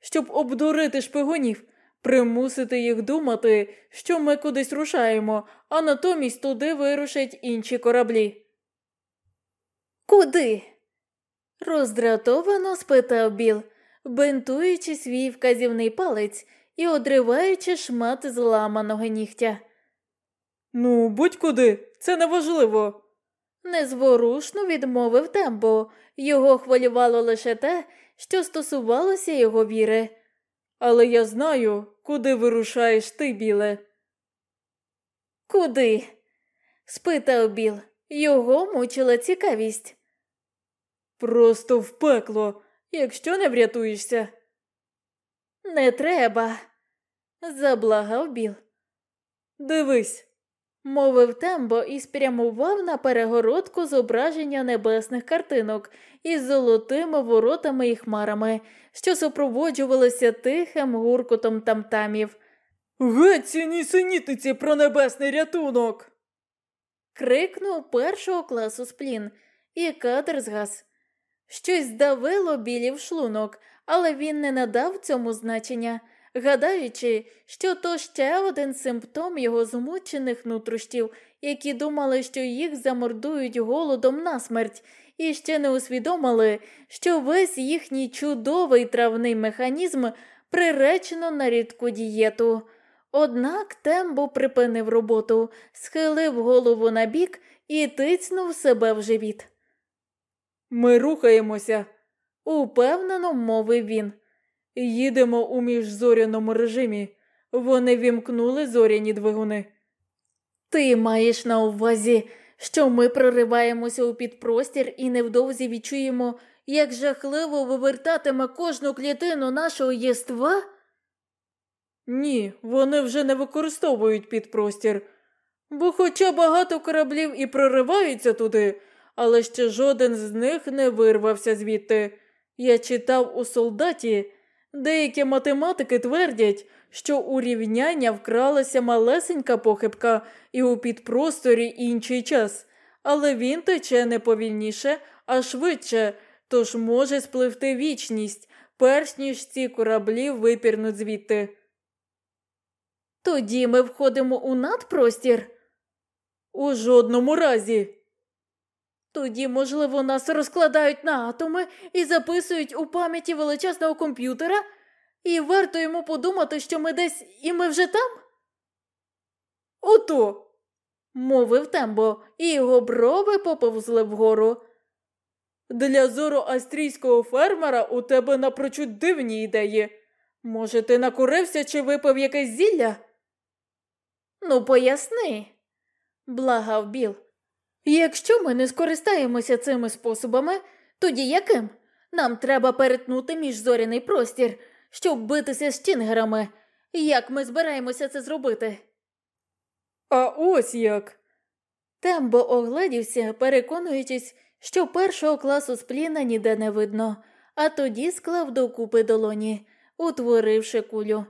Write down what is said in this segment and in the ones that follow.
щоб обдурити шпигунів, примусити їх думати, що ми кудись рушаємо, а натомість туди вирушать інші кораблі. Куди? роздратовано спитав Біл, бинтуючи свій вказівний палець і одриваючи шмат зламаного нігтя. Ну, будь-куди, це неважливо. Незворушно відмовив тембо, його хвилювало лише те, що стосувалося його віри. Але я знаю, куди вирушаєш ти, біле. Куди? спитав Біл. Його мучила цікавість. Просто в пекло, якщо не врятуєшся. Не треба, заблагав Біл. Дивись, мовив тембо і спрямував на перегородку зображення небесних картинок із золотими воротами і хмарами, що супроводжувалися тихим гуркотом тамтамів. Геть ці нісенітниці про небесний рятунок. крикнув першого класу сплін, і кадр згас. Щось здавило білів шлунок, але він не надав цьому значення, гадаючи, що то ще один симптом його змучених нутрощів, які думали, що їх замордують голодом на смерть, і ще не усвідомили, що весь їхній чудовий травний механізм приречено на рідку дієту. Однак Тембо припинив роботу, схилив голову на бік і тицнув себе в живіт. Ми рухаємося, упевнено мовив він. Їдемо у міжзоряному режимі. Вони вімкнули зоряні двигуни. Ти маєш на увазі, що ми прориваємося у підпростір і невдовзі відчуємо, як жахливо вивертатиме кожну клітину нашого єства? Ні, вони вже не використовують підпростір, бо хоча багато кораблів і прориваються туди, але ще жоден з них не вирвався звідти. Я читав у солдаті, деякі математики твердять, що у рівняння вкралася малесенька похибка і у підпросторі інший час, але він тече не повільніше, а швидше, тож може спливти вічність, перш ніж ці кораблі випірнуть звідти. Тоді ми входимо у надпростір? У жодному разі. Тоді, можливо, нас розкладають на атоми і записують у пам'яті величезного комп'ютера, і варто йому подумати, що ми десь і ми вже там? Ото, мовив Тембо, і його брови поповзли вгору. Для зору австрійського фермера у тебе напрочуд дивні ідеї. Може, ти накурився чи випив якесь зілля? Ну, поясни, благав Біл. Якщо ми не скористаємося цими способами, тоді яким? Нам треба перетнути міжзоряний простір, щоб битися з Чінгерами. Як ми збираємося це зробити? А ось як. Тембо оглядівся, переконуючись, що першого класу спліна ніде не видно, а тоді склав докупи долоні, утворивши кулю.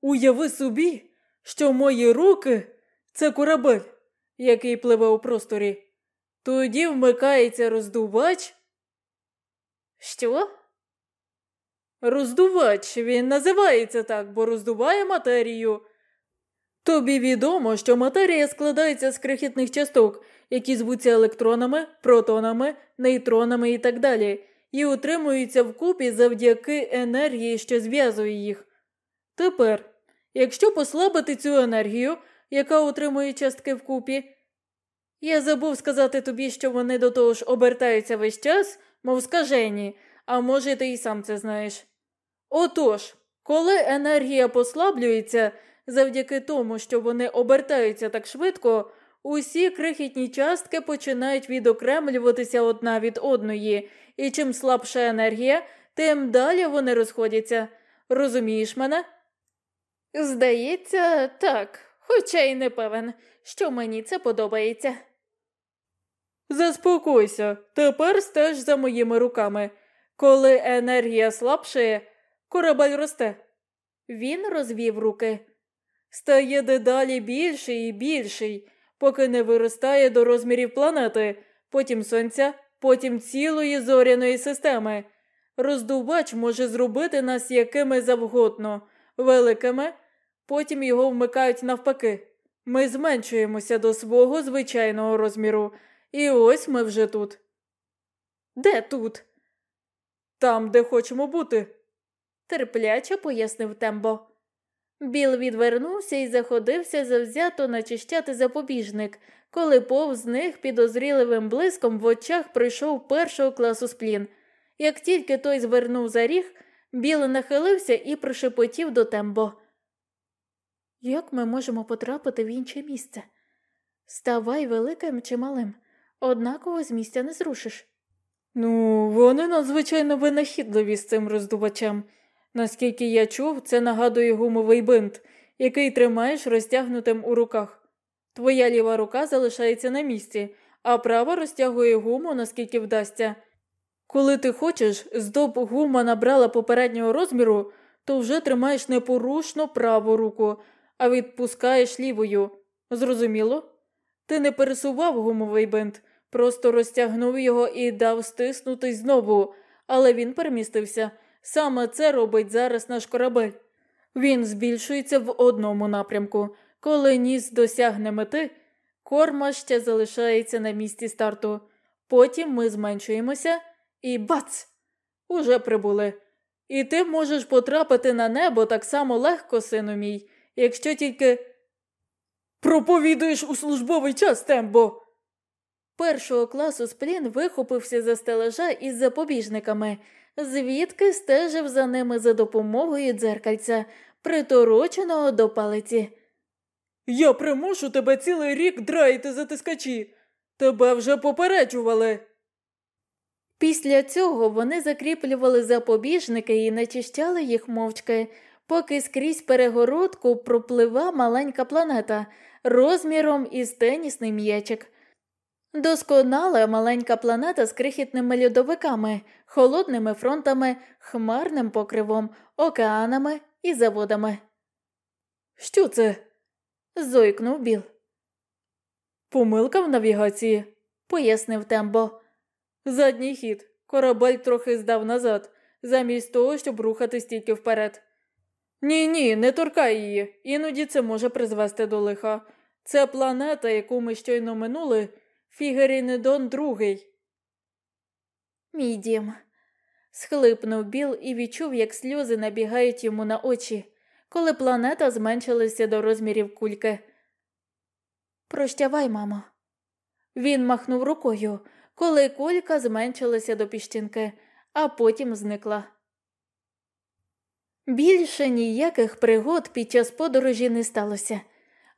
Уяви собі, що мої руки це корабель який пливе у просторі. Тоді вмикається роздувач. Що? Роздувач він називається так, бо роздуває матерію. Тобі відомо, що матерія складається з крихітних часток, які звуться електронами, протонами, нейтронами і так далі, і утримуються вкупі завдяки енергії, що зв'язує їх. Тепер, якщо послабити цю енергію, яка утримує частки вкупі. Я забув сказати тобі, що вони до того ж обертаються весь час, мов скажені, а може, ти і сам це знаєш. Отож, коли енергія послаблюється завдяки тому, що вони обертаються так швидко, усі крихітні частки починають відокремлюватися одна від одної, і чим слабша енергія, тим далі вони розходяться. Розумієш мене? Здається, так хоча й не певен, що мені це подобається. Заспокойся, тепер стеж за моїми руками. Коли енергія слабшає, корабель росте. Він розвів руки. Стає дедалі більший і більший, поки не виростає до розмірів планети, потім сонця, потім цілої зоряної системи. Роздувач може зробити нас якими завгодно, великими, потім його вмикають навпаки. Ми зменшуємося до свого звичайного розміру, і ось ми вже тут. Де тут? Там, де хочемо бути, терпляче пояснив Тембо. Біл відвернувся і заходився завзято начищати запобіжник, коли повз них підозріливим блиском в очах прийшов першого класу сплін. Як тільки той звернув за ріг, Біл нахилився і прошепотів до Тембо. Як ми можемо потрапити в інше місце? Ставай великим чи малим, однаково з місця не зрушиш. Ну, вони надзвичайно винахідливі з цим роздувачем. Наскільки я чув, це нагадує гумовий бинт, який тримаєш розтягнутим у руках. Твоя ліва рука залишається на місці, а права розтягує гуму, наскільки вдасться. Коли ти хочеш, здоб гума набрала попереднього розміру, то вже тримаєш непорушно праву руку, а відпускаєш лівою. Зрозуміло? Ти не пересував гумовий бинт, просто розтягнув його і дав стиснутись знову, але він перемістився. Саме це робить зараз наш корабель. Він збільшується в одному напрямку. Коли ніс досягне мети, корма ще залишається на місці старту. Потім ми зменшуємося і бац! Уже прибули. І ти можеш потрапити на небо так само легко, сину мій, якщо тільки проповідуєш у службовий час, Тембо. Першого класу сплін вихопився за стележа із запобіжниками звідки стежив за ними за допомогою дзеркальця, притороченого до палиці. Я примушу тебе цілий рік драїти затискачі. Тебе вже попереджували. Після цього вони закріплювали запобіжники і начищали їх мовчки, поки скрізь перегородку проплива маленька планета розміром із тенісний м'ячик. Досконала маленька планета з крихітними льодовиками, холодними фронтами, хмарним покривом, океанами і заводами. Що це? зойкнув Біл. Помилка в навігації, пояснив Тембо. Задній хід. Корабель трохи здав назад, замість того, щоб рухатись тільки вперед. Ні, ні, не торкай її, іноді це може призвести до лиха. Це планета, яку ми щойно минули, Фігерінедон другий. Мій дім. схлипнув Біл і відчув, як сльози набігають йому на очі, коли планета зменшилася до розмірів кульки. Прощавай, мамо. Він махнув рукою, коли кулька зменшилася до піщинки, а потім зникла. Більше ніяких пригод під час подорожі не сталося.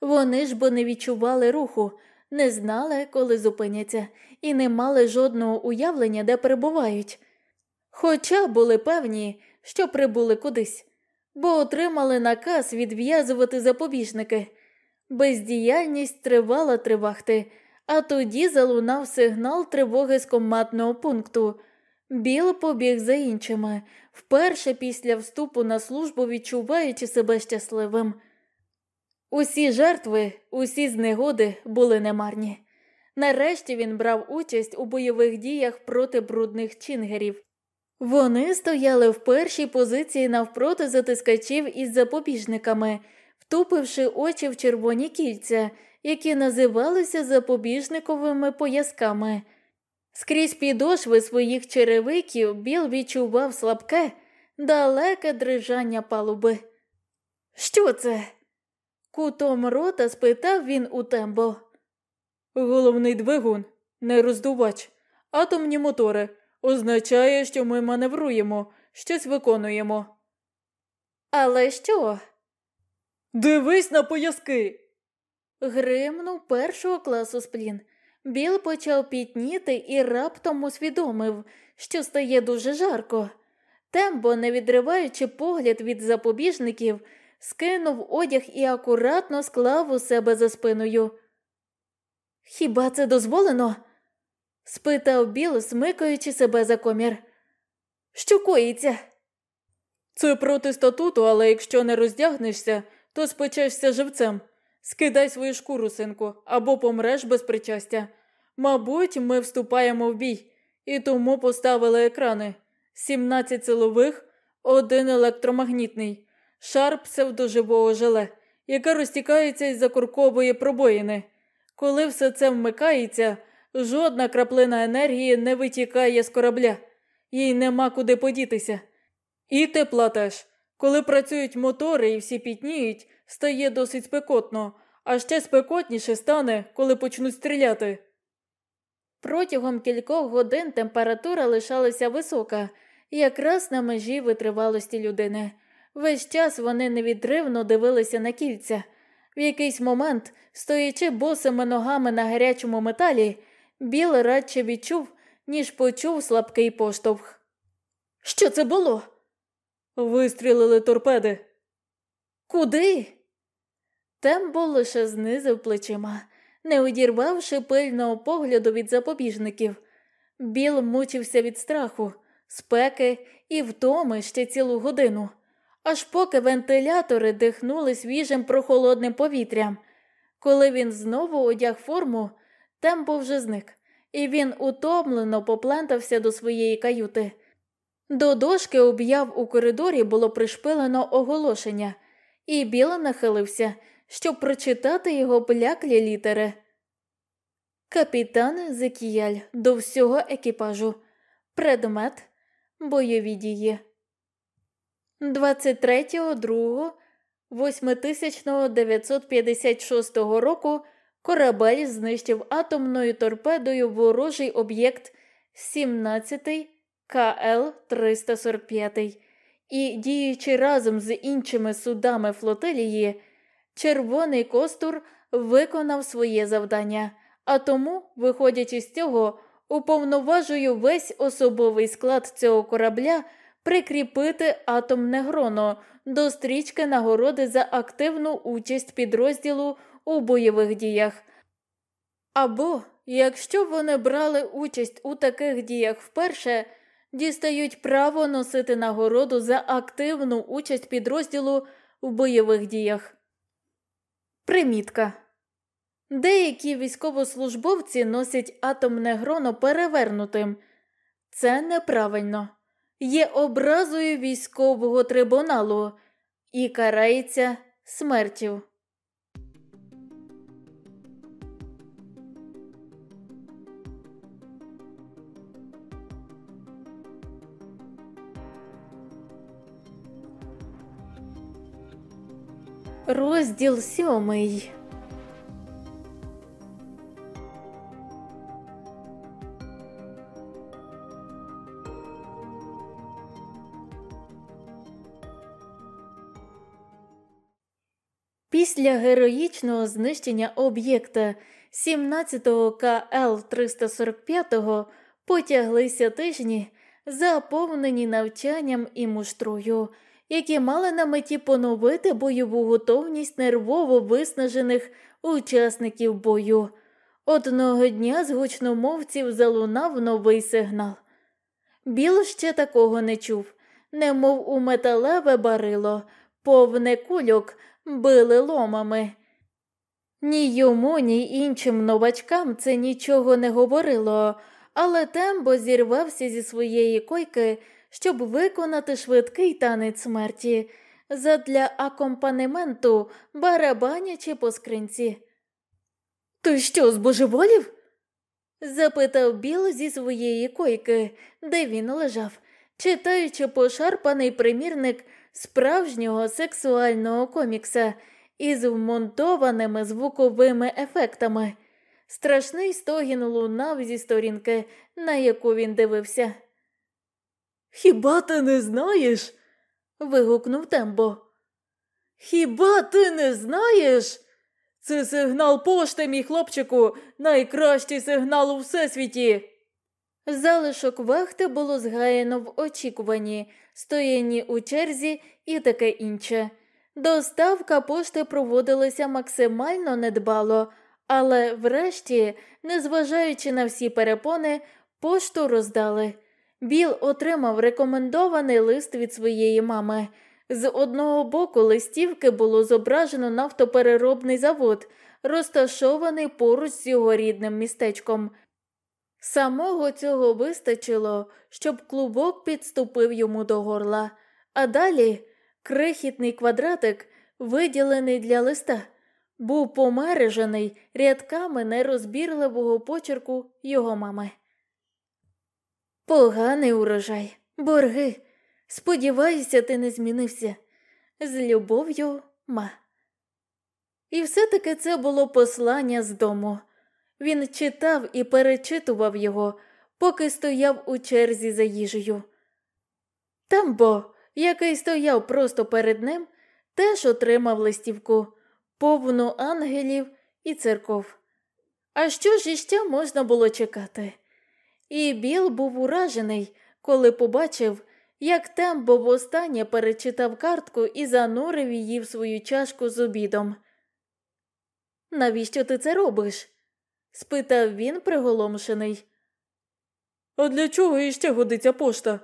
Вони ж бо не відчували руху, не знали, коли зупиняться, і не мали жодного уявлення, де перебувають. Хоча були певні, що прибули кудись, бо отримали наказ відв'язувати запобіжники. Бездіяльність тривала тривахти, а тоді залунав сигнал тривоги з командного пункту. Біл побіг за іншими, вперше після вступу на службу відчуваючи себе щасливим. Усі жертви, усі знегоди були немарні. Нарешті він брав участь у бойових діях проти брудних чінгерів. Вони стояли в першій позиції навпроти затискачів із запобіжниками, втупивши очі в червоні кільця, які називалися запобіжниковими поясками. Скрізь підошви своїх черевиків Біл відчував слабке, далеке дрижання палуби. Що це? Кутом рота спитав він у тембо. Головний двигун, не роздувач, атомні мотори. Означає, що ми маневруємо, щось виконуємо. Але що? Дивись на пояски. Гримнув першого класу сплін. Біл почав пітніти і раптом усвідомив, що стає дуже жарко. Тембо, не відриваючи погляд від запобіжників, скинув одяг і акуратно склав у себе за спиною. Хіба це дозволено? спитав Біл, смикаючи себе за комір. Що коїться? Це проти статуту, але якщо не роздягнешся, то спечешся живцем. Скидай свою шкуру, синку, або помреш без причастя. Мабуть, ми вступаємо в бій, і тому поставили екрани. 17 силових, один електромагнітний, шар псевдоживого желе, яке розтікається із закуркової пробоїни. Коли все це вмикається, жодна краплина енергії не витікає з корабля, їй нема куди подітися. І тепла теж. Коли працюють мотори і всі пітніють, стає досить спекотно, а ще спекотніше стане, коли почнуть стріляти. Протягом кількох годин температура лишалася висока, якраз на межі витривалості людини. Весь час вони невідривно дивилися на кільця. В якийсь момент, стоячи босими ногами на гарячому металі, Біл радше відчув, ніж почув слабкий поштовх. Що це було? Вистрілили торпеди. Куди? Тембо лише знизив плечима, не одірвавши пильного погляду від запобіжників. Біл мучився від страху, спеки і втоми ще цілу годину, аж поки вентилятори дихнули свіжим прохолодним повітрям. Коли він знову одяг форму, тембо вже зник, і він утомлено поплентався до своєї каюти. До дошки об'яв у коридорі було пришпилено оголошення, і Біл нахилився, щоб прочитати його бляклі літери. Капітан Зекіяль до всього екіпажу. Предмет бойові дії. 23.02.8956 року корабель знищив атомною торпедою ворожий об'єкт 17 КЛ 345 і, діючи разом з іншими судами флотилії, червоний костур виконав своє завдання, а тому, виходячи з цього, уповноважую весь особовий склад цього корабля прикріпити атомне гроно до стрічки нагороди за активну участь підрозділу у бойових діях. Або, якщо вони брали участь у таких діях вперше, дістають право носити нагороду за активну участь підрозділу в бойових діях. Примітка. Деякі військовослужбовці носять атомне гроно перевернутим. Це неправильно. Є образою військового трибуналу і карається смертю. Розділ сьомий. Після героїчного знищення об'єкта 17-го КЛ 345 потяглися тижні, заповнені навчанням і муштрою які мали на меті поновити бойову готовність нервово виснажених учасників бою. Одного дня з гучномовців залунав новий сигнал. Біл ще такого не чув, немов у металеве барило, повне кульок били ломами. Ні йому, ні іншим новачкам це нічого не говорило, але тембо зірвався зі своєї койки щоб виконати швидкий танець смерті задля акомпанементу, барабанячи по скринці. Ти що, збожеволів? запитав Біл зі своєї койки, де він лежав, читаючи пошарпаний примірник справжнього сексуального комікса із вмонтованими звуковими ефектами. Страшний стогін лунав зі сторінки, на яку він дивився. Хіба ти не знаєш? вигукнув Тембо. Хіба ти не знаєш? Це сигнал пошти, мій хлопчику, найкращий сигнал у всесвіті. Залишок вахти було згаяно в очікуванні, стоянні у черзі і таке інше. Доставка пошти проводилася максимально недбало, але врешті, незважаючи на всі перепони, пошту роздали. Біл отримав рекомендований лист від своєї мами. З одного боку листівки було зображено нафтопереробний завод, розташований поруч з його рідним містечком. Самого цього вистачило, щоб клубок підступив йому до горла, а далі крихітний квадратик, виділений для листа, був помережений рядками нерозбірливого почерку його мами. Поганий урожай, борги. Сподіваюся, ти не змінився. З любов'ю ма. І все-таки це було послання з дому. Він читав і перечитував його, поки стояв у черзі за їжею. Тамбо, який стояв просто перед ним, теж отримав листівку, повну ангелів і церков. А що ж іще можна було чекати? І Біл був уражений, коли побачив, як Тембо востаннє перечитав картку і занурив її в свою чашку з обідом. Навіщо ти це робиш? спитав він приголомшений. А для чого іще годиться пошта?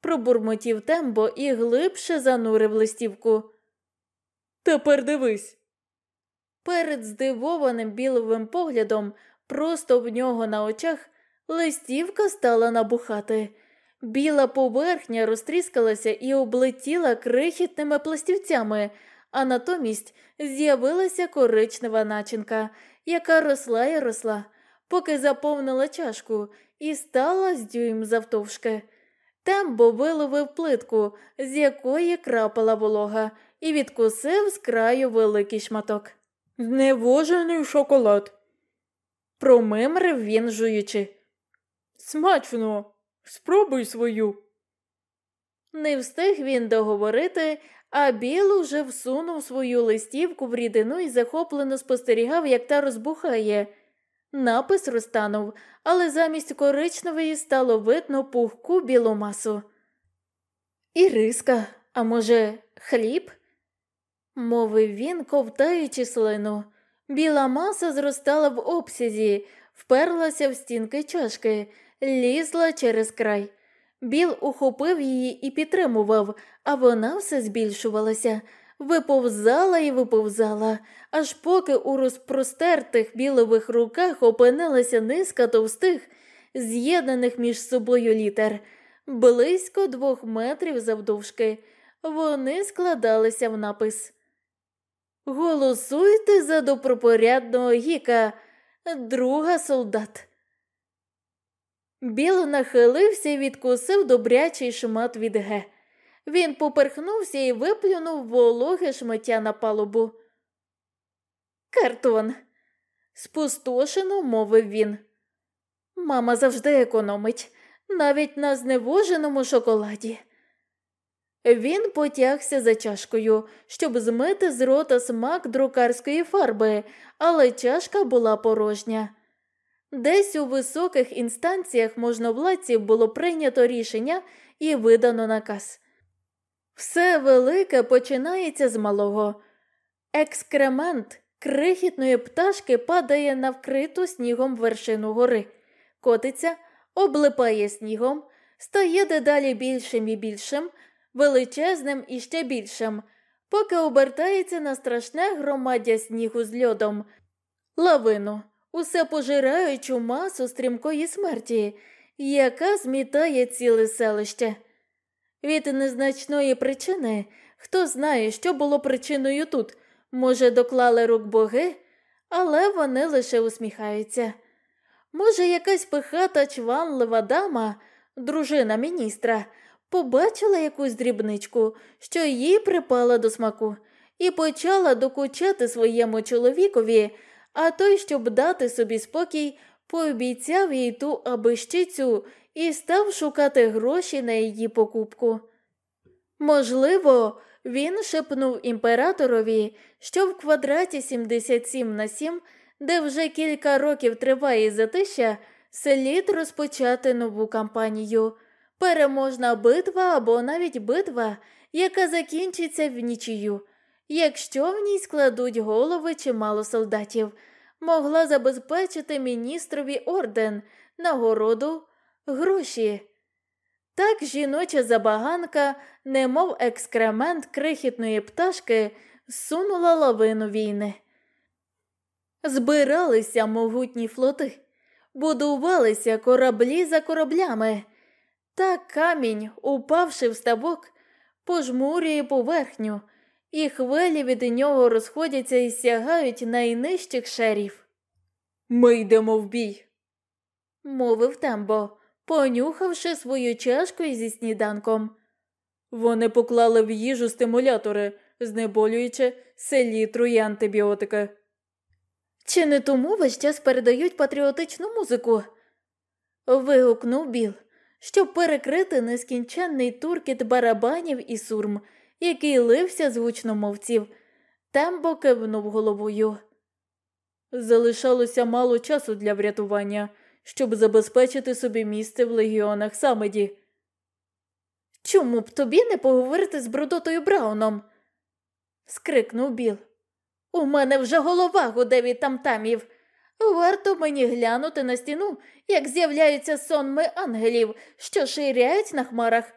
Пробурмотів тембо і глибше занурив листівку. Тепер дивись. Перед здивованим біловим поглядом, просто в нього на очах, листівка стала набухати. Біла поверхня розтріскалася і облетіла крихітними пластівцями, а натомість з'явилася коричнева начинка, яка росла і росла, поки заповнила чашку і стала з дюйм завтовшки. Тембо виловив плитку, з якої крапала волога, і відкусив з краю великий шматок. Зневожений шоколад. Промимрив він жуючи. Смачно, спробуй свою. Не встиг він договорити, а Біл уже всунув свою листівку в рідину і захоплено спостерігав, як та розбухає. Напис розтанув, але замість коричневої стало видно пухку білу масу. Іриска, а може, хліб? мовив він, ковтаючи слину. Біла маса зростала в обсязі, вперлася в стінки чашки, лізла через край. Біл ухопив її і підтримував, а вона все збільшувалася, виповзала і виповзала, аж поки у розпростертих білових руках опинилася низка товстих, з'єднаних між собою літер, близько двох метрів завдовжки. Вони складалися в напис. Голосуйте за добропорядного гіка, друга солдат. Біл нахилився і відкусив добрячий шмат від ге. Він поперхнувся і виплюнув вологе шмаття на палубу. Картон, спустошено мовив він. Мама завжди економить, навіть на зневоженому шоколаді. Він потягся за чашкою, щоб змити з рота смак друкарської фарби, але чашка була порожня. Десь у високих інстанціях можновладців було прийнято рішення і видано наказ. Все велике починається з малого. Екскремент крихітної пташки падає на вкриту снігом вершину гори, котиться, облипає снігом, стає дедалі більшим і більшим, величезним і ще більшим, поки обертається на страшне громаддя снігу з льодом, лавину усе пожираючу масу стрімкої смерті, яка змітає ціле селище. Від незначної причини, хто знає, що було причиною тут, може, доклали рук боги, але вони лише усміхаються. Може, якась пихата чванлива дама, дружина міністра, побачила якусь дрібничку, що їй припала до смаку, і почала докучати своєму чоловікові а той, щоб дати собі спокій, пообіцяв їй ту абищицю і став шукати гроші на її покупку. Можливо, він шепнув імператорові, що в квадраті 77 на 7, де вже кілька років триває затища, слід розпочати нову кампанію. Переможна битва або навіть битва, яка закінчиться в нічию якщо в ній складуть голови чимало солдатів, могла забезпечити міністрові орден, нагороду, гроші. Так жіноча забаганка, немов екскремент крихітної пташки, сунула лавину війни. Збиралися могутні флоти. будувалися кораблі за кораблями, та камінь, упавши в ставок, пожмурює поверхню, і хвилі від нього розходяться і сягають найнижчих шерів. Ми йдемо в бій, мовив Тембо, понюхавши свою чашку зі сніданком. Вони поклали в їжу стимулятори, знеболюючи селітру і антибіотики. Чи не тому весь час передають патріотичну музику? вигукнув Біл, щоб перекрити нескінченний туркіт барабанів і сурм, який лився з гучномовців. Тембо кивнув головою. Залишалося мало часу для врятування, щоб забезпечити собі місце в легіонах Самеді. Чому б тобі не поговорити з Брудотою Брауном? скрикнув Біл. У мене вже голова гуде від тамтамів. Варто мені глянути на стіну, як з'являються сонми ангелів, що ширяють на хмарах.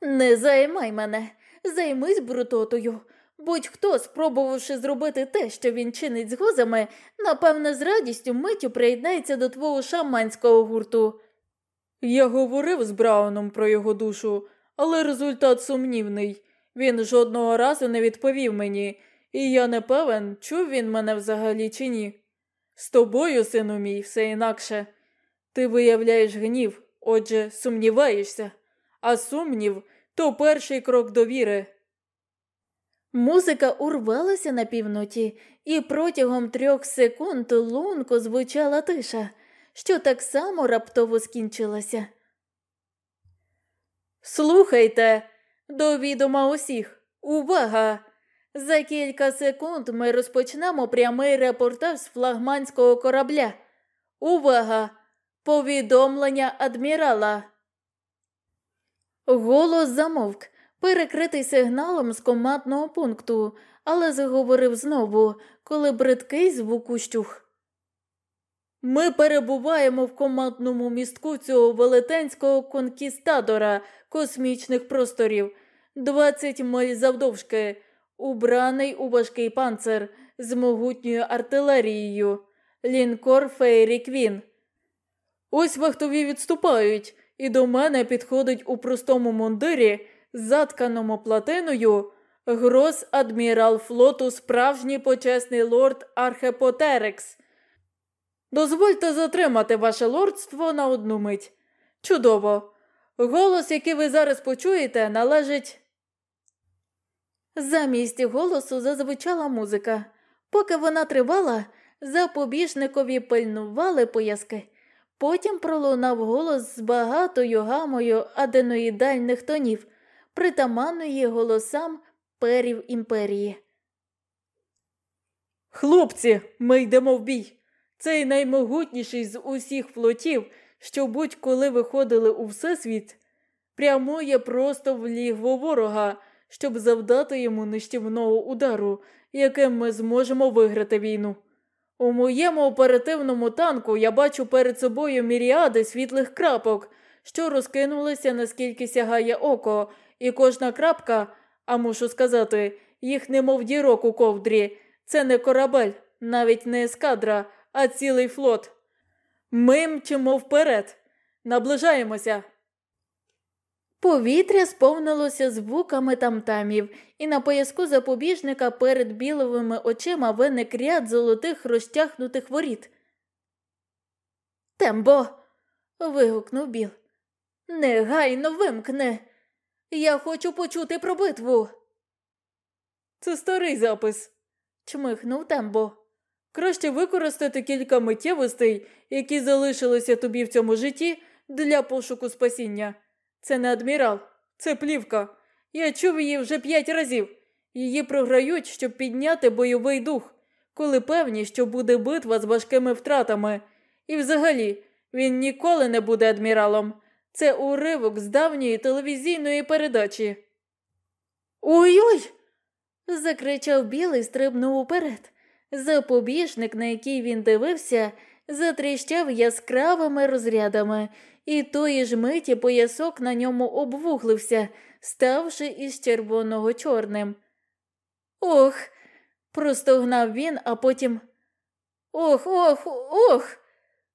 Не займай мене, займись брутотою. Будь-хто, спробувавши зробити те, що він чинить з гозами, напевне, з радістю миттю приєднається до твого шаманського гурту. Я говорив з Брауном про його душу, але результат сумнівний. Він жодного разу не відповів мені, і я не певен, чув він мене взагалі чи ні. З тобою, сину мій, все інакше. Ти виявляєш гнів, отже, сумніваєшся, а сумнів то перший крок до віри. Музика урвалася на півноті, і протягом трьох секунд лунко звучала тиша, що так само раптово скінчилася. Слухайте, до відома усіх, увага! За кілька секунд ми розпочнемо прямий репортаж з флагманського корабля. Увага! Повідомлення адмірала. Голос замовк, перекритий сигналом з командного пункту, але заговорив знову, коли бридкий звук ущух. Ми перебуваємо в командному містку цього велетенського конкістадора космічних просторів, 20 миль завдовжки, убраний у важкий панцир з могутньою артилерією, лінкор Фейрі Квін. Ось вахтові відступають, і до мене підходить у простому мундирі, затканому платиною, гроз адмірал флоту, справжній почесний лорд Архепотерекс. Дозвольте затримати ваше лордство на одну мить. Чудово. Голос, який ви зараз почуєте, належить. Замість голосу зазвучала музика. Поки вона тривала, запобіжникові пильнували пояски. Потім пролунав голос з багатою гамою аденоїдальних тонів, притаманної голосам перів імперії. Хлопці, ми йдемо в бій. Цей наймогутніший з усіх флотів, що будь-коли виходили у всесвіт, прямує просто в лігво ворога, щоб завдати йому нищівного удару, яким ми зможемо виграти війну. У моєму оперативному танку я бачу перед собою міріади світлих крапок, що розкинулися наскільки сягає око, і кожна крапка, а мушу сказати, їх немов дірок у ковдрі, це не корабель, навіть не ескадра а цілий флот. Ми мчимо вперед, наближаємося. Повітря сповнилося звуками тамтамів, і на пояску запобіжника перед біловими очима виник ряд золотих розтягнутих воріт. Тембо. вигукнув Біл. Негайно вимкни. Я хочу почути про битву. Це старий запис, чмихнув Тембо. Краще використати кілька миттєвостей, які залишилися тобі в цьому житті для пошуку спасіння. Це не адмірал, це плівка. Я чув її вже п'ять разів. Її програють, щоб підняти бойовий дух, коли певні, що буде битва з важкими втратами. І взагалі, він ніколи не буде адміралом. Це уривок з давньої телевізійної передачі. Ой-ой! закричав білий, стрибнув уперед. Запобіжник, на який він дивився, затріщав яскравими розрядами, і тої ж миті поясок на ньому обвуглився, ставши із червоного чорним. Ох, простогнав він, а потім. Ох, ох, ох.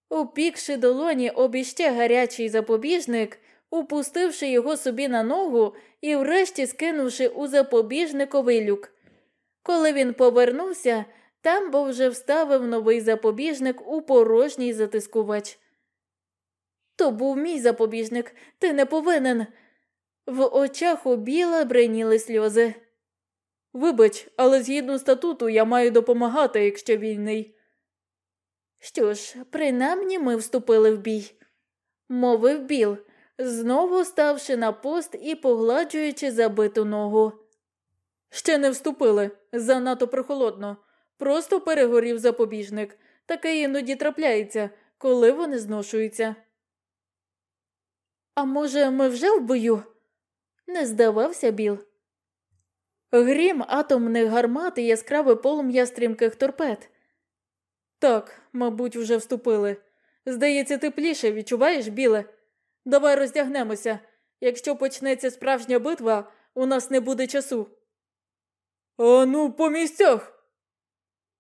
Упікши долоні об іще гарячий запобіжник, упустивши його собі на ногу і врешті скинувши у запобіжниковий люк. Коли він повернувся, Тембо вже вставив новий запобіжник у порожній затискувач. То був мій запобіжник, ти не повинен. В очах у біла бриніли сльози. Вибач, але згідно статуту я маю допомагати, якщо вільний. Що ж, принаймні ми вступили в бій, мовив Біл, знову ставши на пост і погладжуючи забиту ногу. Ще не вступили, занадто прохолодно. Просто перегорів запобіжник. Таке іноді трапляється, коли вони зношуються. А може, ми вже в бою? Не здавався Біл. Грім атомних гармат і яскраве полум'я стрімких торпед. Так, мабуть, вже вступили. Здається, тепліше, відчуваєш, Білле? Давай роздягнемося. Якщо почнеться справжня битва, у нас не буде часу. Ану, по місцях.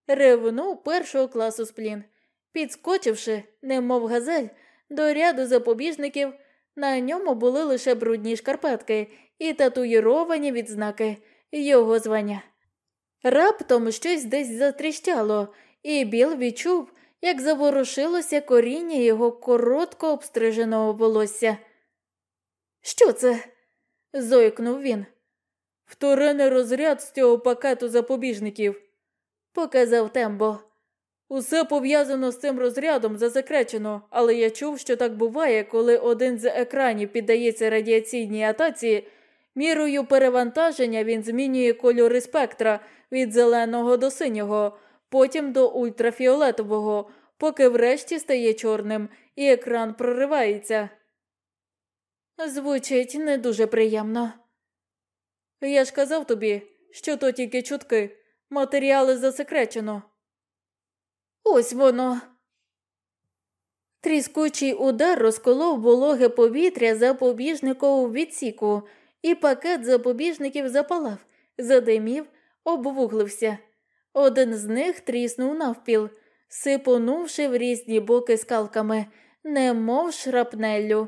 Ревнув першого класу сплін, підскочивши, немов газель, до ряду запобіжників, на ньому були лише брудні шкарпетки і татуїровані відзнаки його звання. Раптом щось десь затріщало, і Біл відчув, як заворушилося коріння його коротко обстриженого волосся. Що це? зойкнув він. Вторений розряд з цього пакету запобіжників, показав Тембо. Усе пов'язано з цим розрядом засекречено, але я чув, що так буває, коли один з екранів піддається радіаційній атаці, мірою перевантаження він змінює кольори спектра від зеленого до синього, потім до ультрафіолетового, поки врешті стає чорним, і екран проривається. Звучить не дуже приємно. Я ж казав тобі, що то тільки чутки, матеріали засекречено. Ось воно. Тріскучий удар розколов вологе повітря запобіжникову відсіку, і пакет запобіжників запалав, задимів, обвуглився. Один з них тріснув навпіл, сипонувши в різні боки скалками, немов шрапнеллю.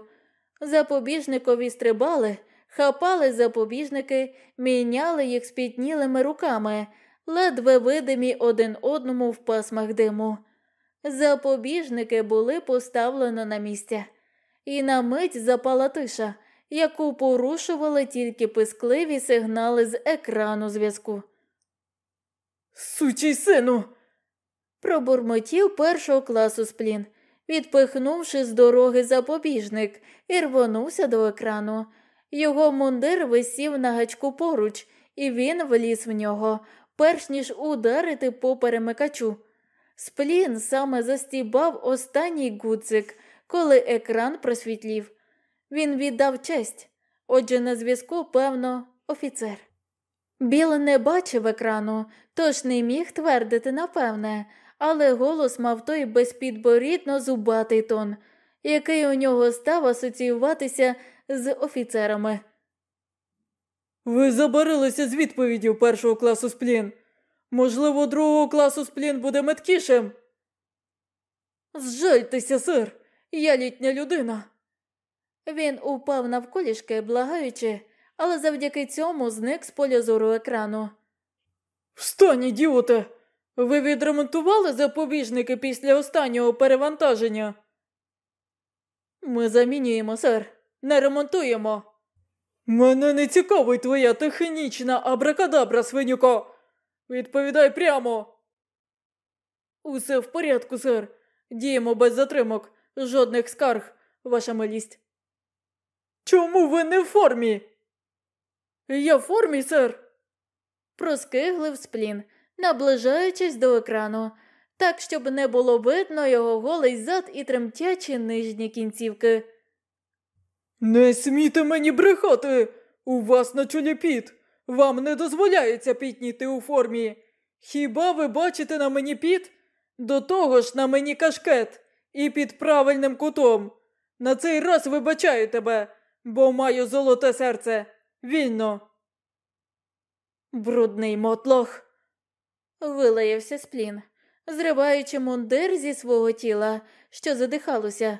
Запобіжникові стрибали, хапали запобіжники, міняли їх спітнілими руками, ледве видимі один одному в пасмах диму. Запобіжники були поставлені на місце, і на мить запала тиша, яку порушували тільки пискливі сигнали з екрану зв'язку. Сучий сину. пробурмотів першого класу сплін, відпихнувши з дороги запобіжник, і рвонувся до екрану. Його мундир висів на гачку поруч, і він вліз в нього, перш ніж ударити по перемикачу. Сплін саме застібав останній гудзик, коли екран просвітлів. Він віддав честь, отже, на зв'язку, певно, офіцер. Біл не бачив екрану, тож не міг твердити напевне, але голос мав той безпідборідно зубатий тон, який у нього став асоціюватися з офіцерами. Ви забарилися з відповіддю першого класу сплін. Можливо, другого класу сплін буде меткішим. Зжальтеся, сир, я літня людина. Він упав навколішки, благаючи, але завдяки цьому зник з поля зору екрану. Встань, ідіоте! Ви відремонтували запобіжники після останнього перевантаження? Ми замінюємо, сер, не ремонтуємо. Мене не цікавить твоя технічна абракадабра, свинюко. Відповідай прямо. Усе в порядку, сер. Діємо без затримок, жодних скарг, ваша милість. Чому ви не в формі? Я в формі, сер. Проскиглив сплін, наближаючись до екрану, так, щоб не було видно його голий зад і тремтячі нижні кінцівки. Не смійте мені брехати! У вас на чолі піт. Вам не дозволяється пітніти у формі. Хіба ви бачите на мені піт? До того ж на мені кашкет і під правильним кутом. На цей раз вибачаю тебе, бо маю золоте серце. Вільно. Брудний мотлох. Вилаявся сплін, зриваючи мундир зі свого тіла, що задихалося.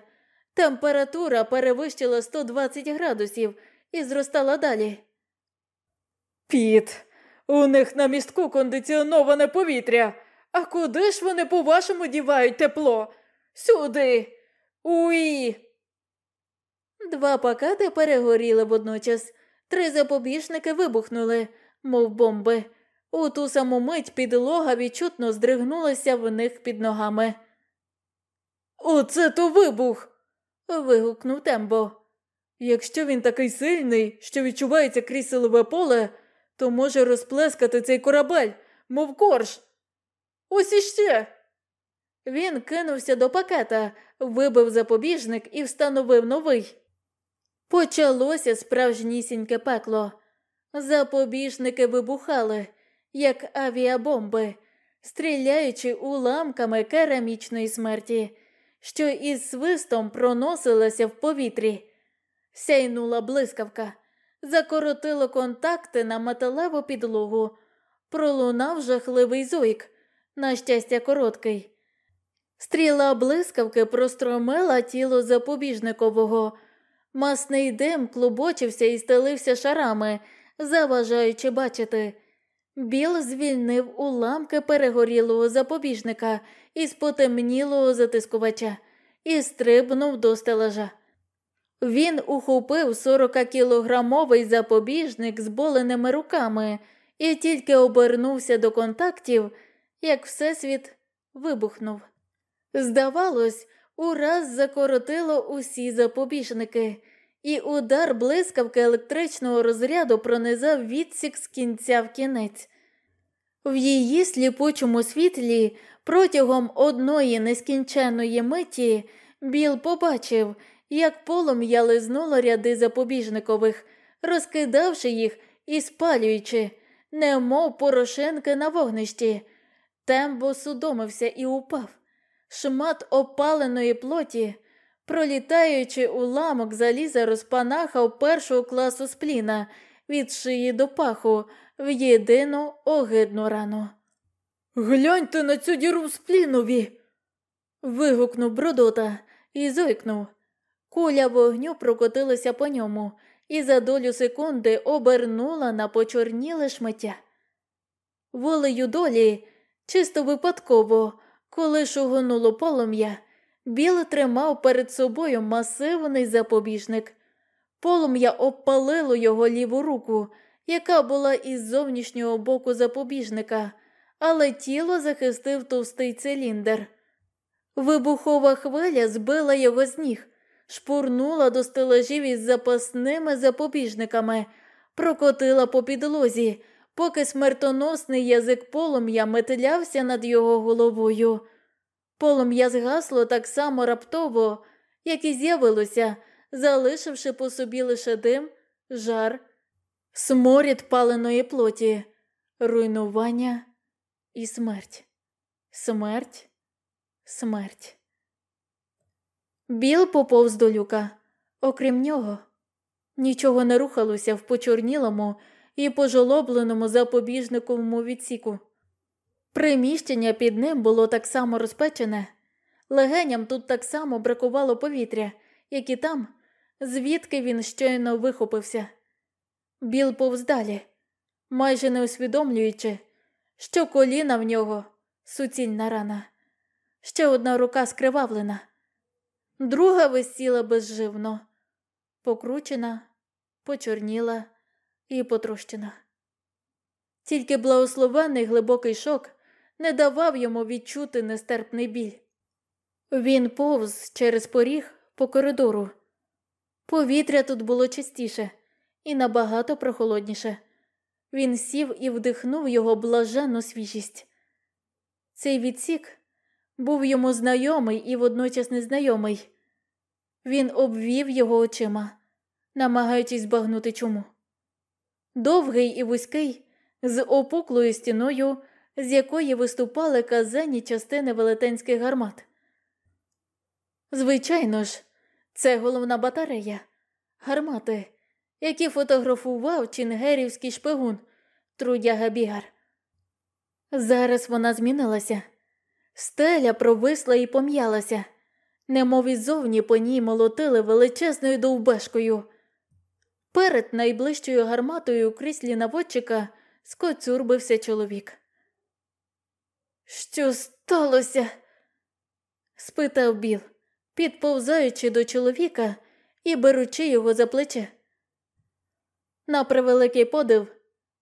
Температура перевищила 120 градусів і зростала далі. Піт, у них на містку кондиціоноване повітря. А куди ж вони, по-вашому, дівають тепло? Сюди. Уї. Два пакети перегоріли водночас, три запобіжники вибухнули, мов бомби. У ту саму мить підлога відчутно здригнулася в них під ногами. Оце то вибух. Вигукнув Тембо. Якщо він такий сильний, що відчувається крізь силове поле, то може розплескати цей корабель, мов корж. Ось іще. Він кинувся до пакета, вибив запобіжник і встановив новий. Почалося справжнісіньке пекло. Запобіжники вибухали, як авіабомби, стріляючи уламками керамічної смерті, що із свистом проносилася в повітрі. Сяйнула блискавка, закоротило контакти на металеву підлогу, пролунав жахливий зойк, на щастя, короткий. Стріла блискавки простромила тіло запобіжникового. Масний дим клубочився і стелився шарами, заважаючи бачити. Біл звільнив уламки перегорілого запобіжника із потемнілого затискувача і стрибнув до стелажа. Він ухопив 40-кілограмовий запобіжник з боленими руками і тільки обернувся до контактів, як Всесвіт вибухнув. Здавалось, ураз закоротило усі запобіжники, і удар блискавки електричного розряду пронизав відсік з кінця в кінець. В її сліпучому світлі протягом одної нескінченної миті Біл побачив, як полум'я лизнуло ряди запобіжникових, розкидавши їх і спалюючи, немов порошинки на вогнищі. Тембо судомився і упав. Шмат опаленої плоті, пролітаючи уламок заліза, розпанахав першого класу спліна від шиї до паху в єдину огидну рану. Гляньте на цю діру сплінові. вигукнув Бродота і зойкнув. Куля вогню прокотилася по ньому і за долю секунди обернула на почорніле шмиття. Волею долі, чисто випадково, коли шугонуло полум'я, Біл тримав перед собою масивний запобіжник. Полум'я обпалило його ліву руку, яка була із зовнішнього боку запобіжника, але тіло захистив товстий циліндр. Вибухова хвиля збила його з ніг, шпурнула до стелажів із запасними запобіжниками, прокотила по підлозі, поки смертоносний язик полум'я метлявся над його головою. Полум'я згасло так само раптово, як і з'явилося, залишивши по собі лише дим, жар, сморід паленої плоті, руйнування і смерть. Смерть, смерть. Біл поповз до люка. Окрім нього, нічого не рухалося в почорнілому і пожолобленому запобіжниковому відсіку. Приміщення під ним було так само розпечене, легеням тут так само бракувало повітря, як і там, звідки він щойно вихопився. Біл повз далі, майже не усвідомлюючи, що коліна в нього суцільна рана, ще одна рука скривавлена, друга висіла безживно, покручена, почорніла і потрощена. Тільки благословений глибокий шок не давав йому відчути нестерпний біль. Він повз через поріг по коридору. Повітря тут було чистіше і набагато прохолодніше. Він сів і вдихнув його блаженну свіжість. Цей відсік був йому знайомий і водночас незнайомий. Він обвів його очима, намагаючись збагнути чому. Довгий і вузький, з опуклою стіною, з якої виступали казенні частини велетенських гармат. Звичайно ж, це головна батарея, гармати, які фотографував чінгерівський шпигун Трудяга Бігар. Зараз вона змінилася, стеля провисла і пом'ялася, немов іззовні по ній молотили величезною довбешкою. Перед найближчою гарматою у кріслі наводчика скоцюрбився чоловік. Що сталося? спитав Біл, підповзаючи до чоловіка і беручи його за плече. На превеликий подив,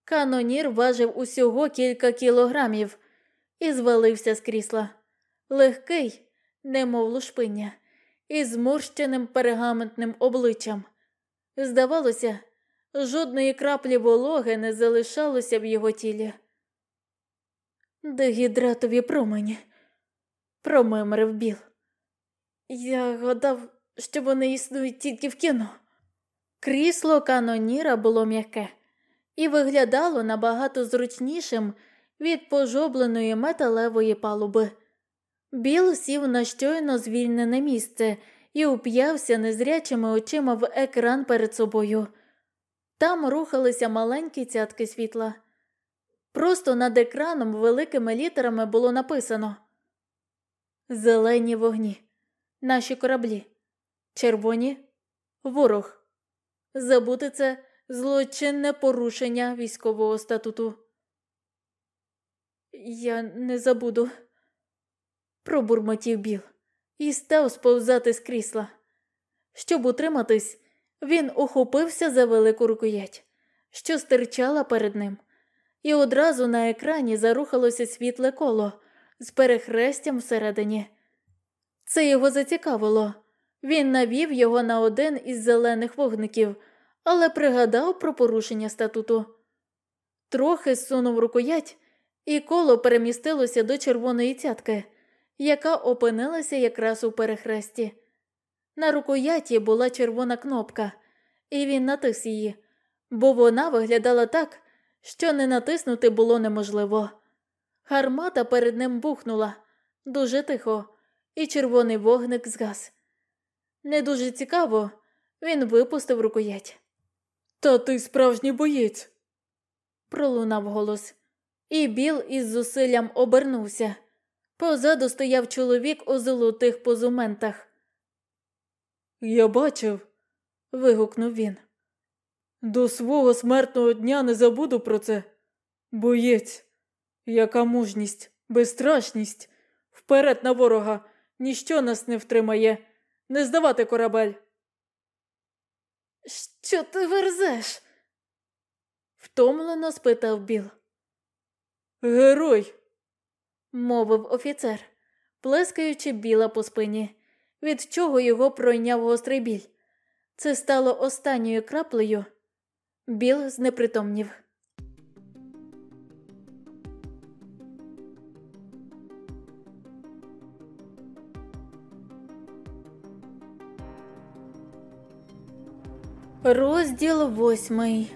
канонір важив усього кілька кілограмів і звалився з крісла. Легкий, немов лушпиння, із зморщеним пергаментним обличчям. Здавалося, жодної краплі вологи не залишалося в його тілі. Дегідратові промені, промимрив Біл. Я гадав, що вони існують тільки в кіно. Крісло каноніра було м'яке і виглядало набагато зручнішим від пожобленої металевої палуби. Біл сів на щойно звільнене місце і уп'явся незрячими очима в екран перед собою. Там рухалися маленькі цятки світла. Просто над екраном великими літерами було написано Зелені вогні, наші кораблі, червоні ворог. Забути це злочинне порушення військового статуту. Я не забуду, пробурмотів Біл і став сповзати з крісла. Щоб утриматись, він ухопився за велику рукоять, що стирчала перед ним, і одразу на екрані зарухалося світле коло з перехрестям всередині. Це його зацікавило. Він навів його на один із зелених вогників, але пригадав про порушення статуту. Трохи сунув рукоять, і коло перемістилося до червоної цятки, яка опинилася якраз у перехресті. На рукояті була червона кнопка, і він натис її, бо вона виглядала так, що не натиснути було неможливо. Гармата перед ним бухнула дуже тихо, і червоний вогник згас. Не дуже цікаво, він випустив рукоять. Та ти справжній боєць, пролунав голос, і Біл із зусиллям обернувся. Позаду стояв чоловік у золотих позументах. Я бачив, вигукнув він. До свого смертного дня не забуду про це. Боєць, яка мужність, безстрашність. Вперед на ворога, ніщо нас не втримає. Не здавати корабель. Що ти верзеш? втомлено спитав Біл. Герой, мовив офіцер, плескаючи біла по спині, від чого його пройняв гострий біль. Це стало останньою краплею. Біл знепритомнів. Розділ восьмий.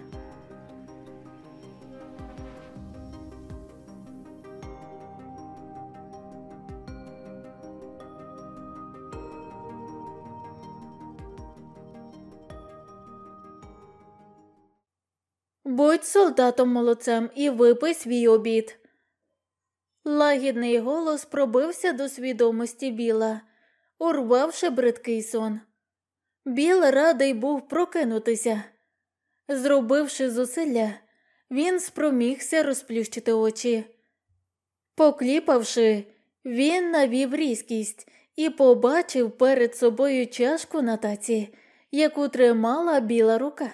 Солдатом молодцем і випий свій обід. Лагідний голос пробився до свідомості Біла, урвавши бридкий сон. Біл радий був прокинутися. Зробивши зусилля, він спромігся розплющити очі. Покліпавши, він навів різкість і побачив перед собою чашку на таці, яку тримала біла рука,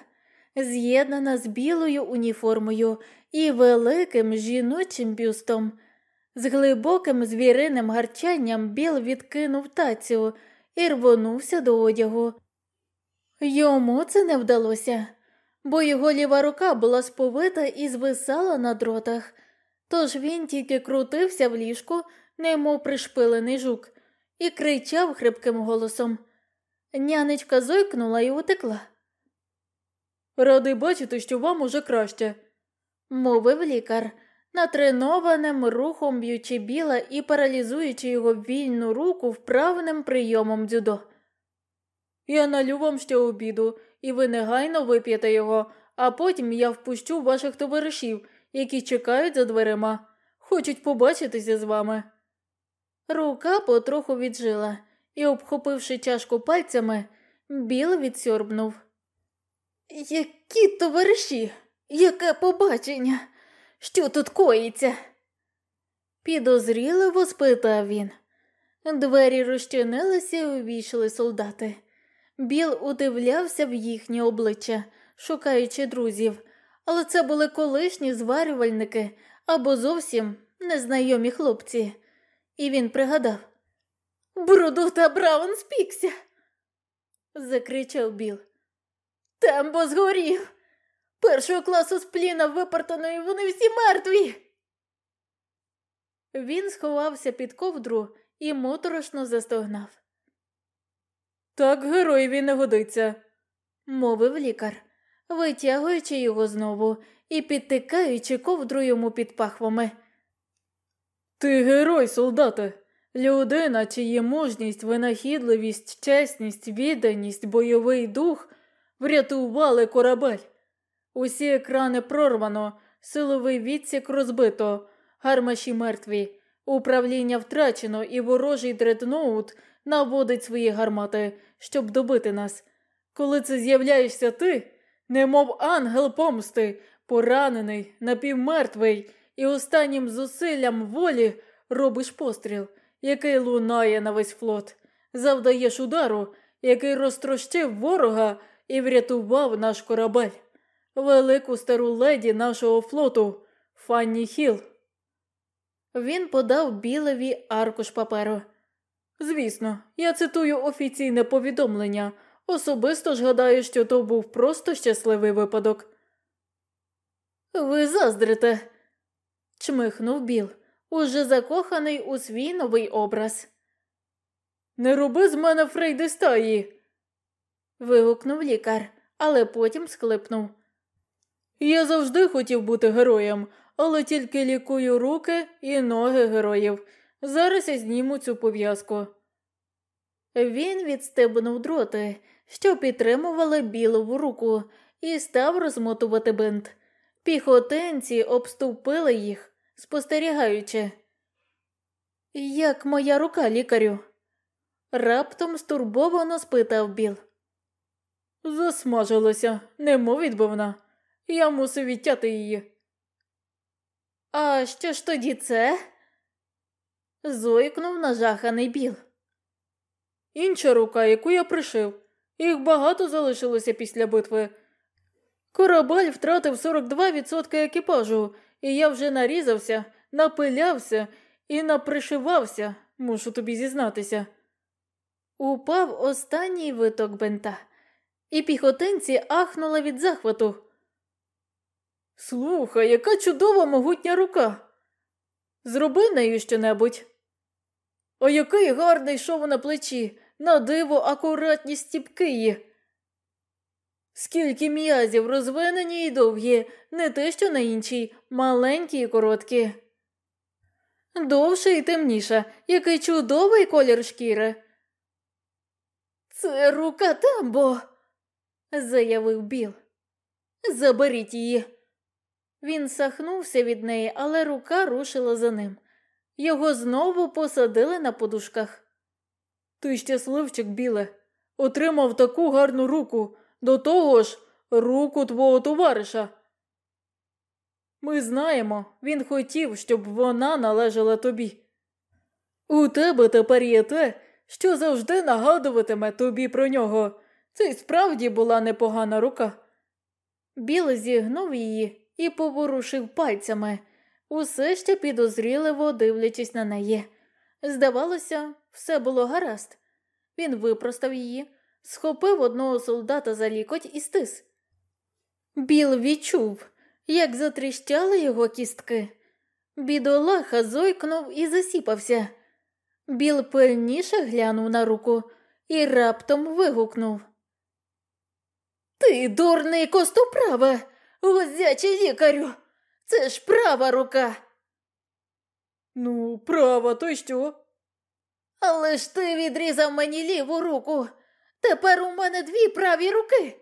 з'єднана з білою уніформою і великим жіночим бюстом. З глибоким звіриним гарчанням Біл відкинув тацю і рвонувся до одягу. Йому це не вдалося, бо його ліва рука була сповита і звисала на дротах, тож він тільки крутився в ліжку, немов пришпилений жук, і кричав хрипким голосом. Нянечка зойкнула і утекла. Радий бачити, що вам уже краще, мовив лікар, натренованим рухом б'ючи біла і паралізуючи його вільну руку вправним прийомом дзюдо. Я налю вам ще обіду, і ви негайно вип'єте його, а потім я впущу ваших товаришів, які чекають за дверима, хочуть побачитися з вами. Рука потроху віджила, і, обхопивши чашку пальцями, Біл відсьорбнув. Які товариші, яке побачення? Що тут коїться? Підозріливо спитав він. Двері розчинилися і увійшли солдати. Біл удивлявся в їхні обличчя, шукаючи друзів, але це були колишні зварювальники або зовсім незнайомі хлопці. І він пригадав Брудота Браун спікся. закричав Біл. Тембо згорів. Першого класу спліна випартано, і вони всі мертві. Він сховався під ковдру і моторошно застогнав. Так героєві не годиться, мовив лікар, витягуючи його знову і підтикаючи ковдру йому під пахвами. Ти герой, солдате, людина, чиї мужність, винахідливість, чесність, відданість, бойовий дух врятували корабель. Усі екрани прорвано, силовий відсік розбито, гармаші мертві, управління втрачено, і ворожий дредноут наводить свої гармати, щоб добити нас. Коли це з'являєшся ти, немов ангел помсти, поранений, напівмертвий, і останнім зусиллям волі робиш постріл, який лунає на весь флот, завдаєш удару, який розтрощив ворога і врятував наш корабель, велику стару леді нашого флоту Фанні Хіл. Він подав білеві аркуш паперу. Звісно, я цитую офіційне повідомлення. Особисто ж гадаю, що то був просто щасливий випадок. Ви заздрите, чмихнув Біл, уже закоханий у свій новий образ. Не роби з мене Фрейдистаї. Вигукнув лікар, але потім схлипнув. Я завжди хотів бути героєм, але тільки лікую руки і ноги героїв. Зараз я зніму цю пов'язку. Він відстебнув дроти, що підтримували білову руку, і став розмотувати бинт. Піхотинці обступили їх, спостерігаючи. Як моя рука, лікарю? Раптом стурбовано спитав Біл. Засмажилася, немов відбивна. Я мусив відтяти її. А що ж тоді це? зойкнув нажаханий Біл. Інша рука, яку я пришив. Їх багато залишилося після битви. Корабель втратив 42% екіпажу, і я вже нарізався, напилявся і напришивався, мушу тобі зізнатися. Упав останній виток бента, і піхотинці ахнули від захвату. Слухай, яка чудова могутня рука. Зроби нею щонебудь. О, який гарний шов на плечі, на диво акуратні стіпки. Скільки м'язів розвинені й довгі, не те, що на іншій, маленькі й короткі. Довше і темніша, який чудовий колір шкіри. Це рука Тамбо, заявив Біл. Заберіть її. Він сахнувся від неї, але рука рушила за ним. Його знову посадили на подушках. Ти щасливчик, біле, отримав таку гарну руку, до того ж, руку твого товариша. Ми знаємо, він хотів, щоб вона належала тобі. У тебе тепер є те, що завжди нагадуватиме тобі про нього. Це й справді була непогана рука. Біл зігнув її і поворушив пальцями, усе ще підозріливо дивлячись на неї. Здавалося, все було гаразд. Він випростав її, схопив одного солдата за лікоть і стис. Біл відчув, як затріщали його кістки. Бідолаха зойкнув і засіпався. Біл пильніше глянув на руку і раптом вигукнув. Ти, дурний костоправе, гозячий лікарю, це ж права рука. Ну, права, то й що? Але ж ти відрізав мені ліву руку. Тепер у мене дві праві руки.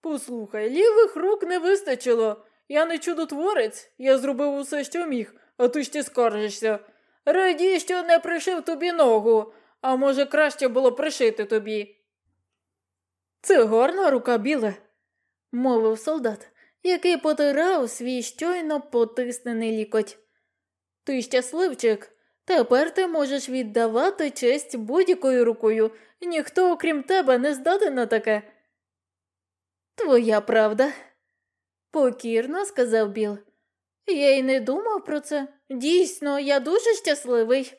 Послухай, лівих рук не вистачило. Я не чудотворець, я зробив усе, що міг, а ти ще скаржишся. Радій, що не пришив тобі ногу, а може, краще було пришити тобі. Це гарна рука біле, мовив солдат, який потирав свій щойно потиснений лікоть. Ти щасливчик, тепер ти можеш віддавати честь будь-якою рукою, ніхто, окрім тебе, не здатен на таке. Твоя правда, покірно сказав Біл. Я й не думав про це. Дійсно, я дуже щасливий.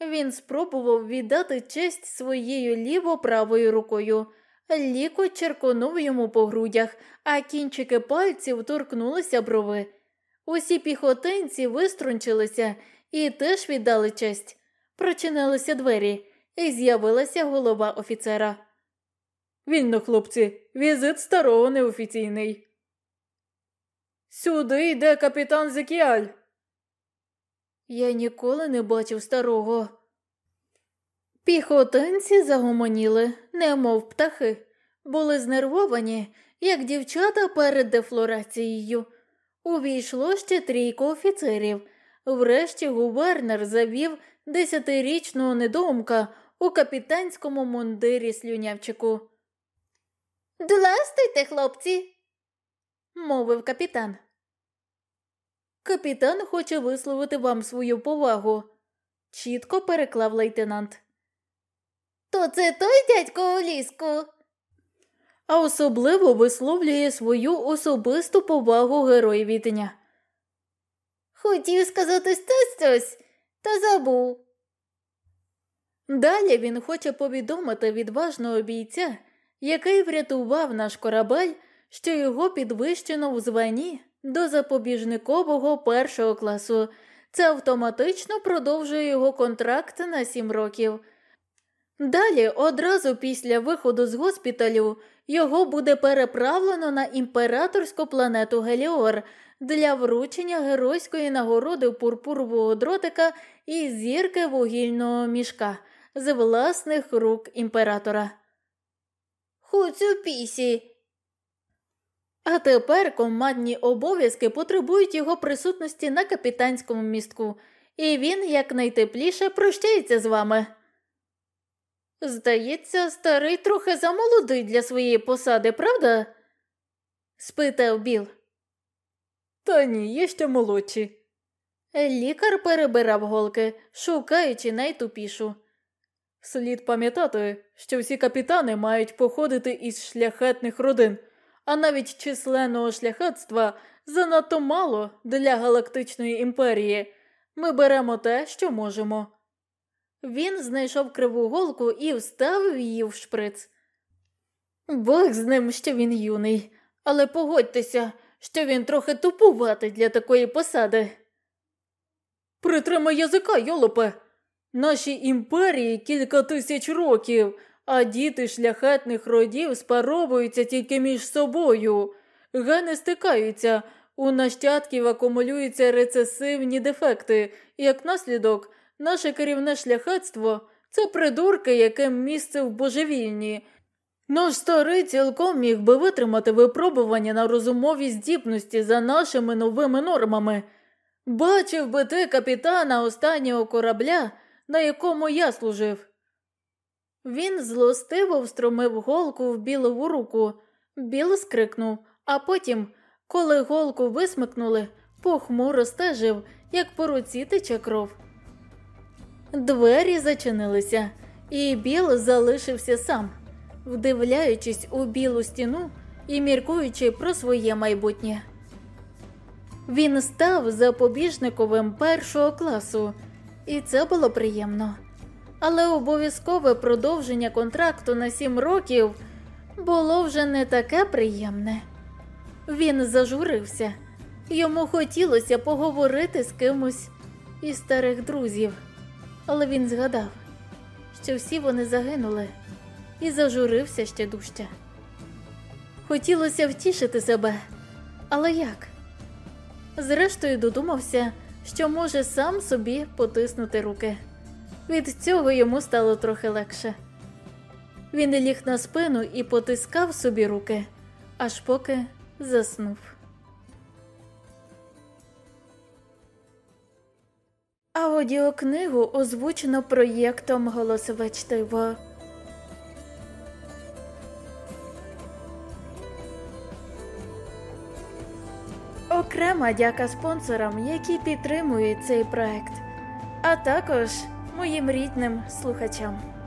Він спробував віддати честь своєю ліво-правою рукою. Ліко черконув йому по грудях, а кінчики пальців торкнулися брови. Усі піхотинці виструнчилися і теж віддали честь. Прочинилися двері, і з'явилася голова офіцера. Вільно, хлопці, візит старого неофіційний. Сюди йде капітан Зекіаль. Я ніколи не бачив старого. Піхотинці загомоніли, немов птахи, були знервовані, як дівчата перед дефлорацією. Увійшло ще трійко офіцерів. Врешті губернер завів десятирічного недоумка у капітанському мундирі слюнявчику. Дластуйте, хлопці, мовив капітан. Капітан хоче висловити вам свою повагу, чітко переклав лейтенант. То це той дядько у ліску? А особливо висловлює свою особисту повагу героїві дня. Хотів сказати щось, та забув. Далі він хоче повідомити відважного бійця, який врятував наш корабель, що його підвищено в званні до запобіжникового першого класу. Це автоматично продовжує його контракт на сім років. Далі, одразу після виходу з госпіталю, його буде переправлено на імператорську планету Геліор для вручення геройської нагороди пурпурового дротика і зірки вугільного мішка з власних рук імператора. Хуцю пісі. А тепер командні обов'язки потребують його присутності на капітанському містку, і він якнайтепліше прощається з вами. Здається, старий трохи замолодий для своєї посади, правда? спитав Біл. Та ні, є ще молодші. Лікар перебирав голки, шукаючи найтупішу. Слід пам'ятати, що всі капітани мають походити із шляхетних родин, а навіть численного шляхетства занадто мало для галактичної імперії. Ми беремо те, що можемо. Він знайшов криву голку і вставив її в шприц. Бог з ним, що він юний, але погодьтеся, що він трохи тупуватий для такої посади. Притримай язика, йолопе. Нашій імперії кілька тисяч років, а діти шляхетних родів спаровуються тільки між собою, гени стикаються, у нащадків акумулюються рецесивні дефекти, і як наслідок, наше керівне шляхетство це придурки, яким місце в божевільні. Наш старий цілком міг би витримати випробування на розумові здібності за нашими новими нормами. Бачив би ти капітана останнього корабля на якому я служив. Він злостиво встромив голку в білову руку. Біл скрикнув, а потім, коли голку висмикнули, похмуро стежив, як по руці тече кров. Двері зачинилися, і Біл залишився сам, вдивляючись у білу стіну і міркуючи про своє майбутнє. Він став запобіжниковим першого класу і це було приємно. Але обов'язкове продовження контракту на сім років було вже не таке приємне. Він зажурився, йому хотілося поговорити з кимось із старих друзів, але він згадав, що всі вони загинули, і зажурився ще дужче. Хотілося втішити себе, але як? Зрештою, додумався що може сам собі потиснути руки. Від цього йому стало трохи легше. Він ліг на спину і потискав собі руки, аж поки заснув. Аудіокнигу озвучено проєктом Голосове чтиво. Окрема дяка спонсорам, які підтримують цей проект, а також моїм рідним слухачам.